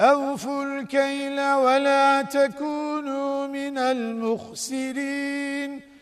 أوفوا الكيل ولا تكونوا من المخسرين.